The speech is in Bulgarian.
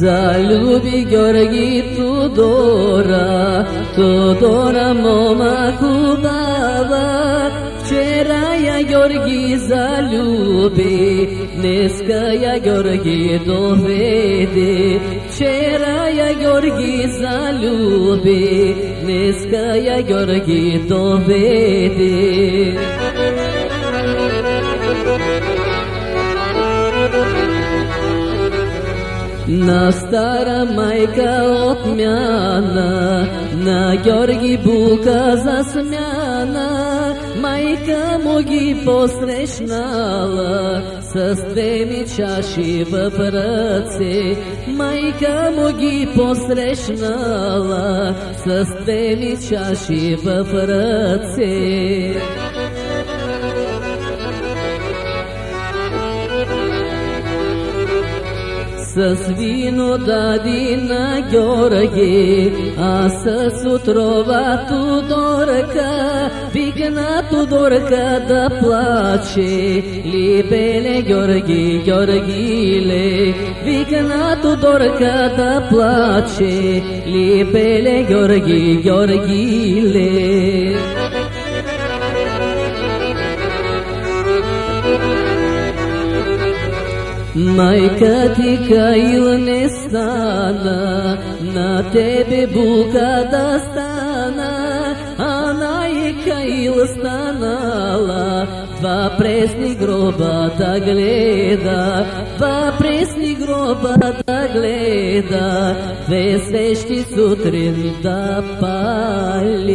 Zaljubi Georgi Tudora, Tudora moma kubava, včera я Георги залюби, днеска я Георги доведе. Вчера я Георги залюби, днеска я Георги доведе. На стара майка отмяна, на Георги Бука за смяна, Майка му ги посрещнала с две чаши в ръце. Майка му ги посрещнала с две чаши в ръце. С вино дади на Георги, а с отрова Тудорка, викна Тудорка да плаче. Либеле Георги, Георгиле, викна Тудорка да плаче. Либеле Георги, Георгиле. Майка ти Каил не стана, на тебе бука да стана, Каил станала, два пресни гроба да гледа, два пресни гроба да гледа, две свещи сутрин да пали.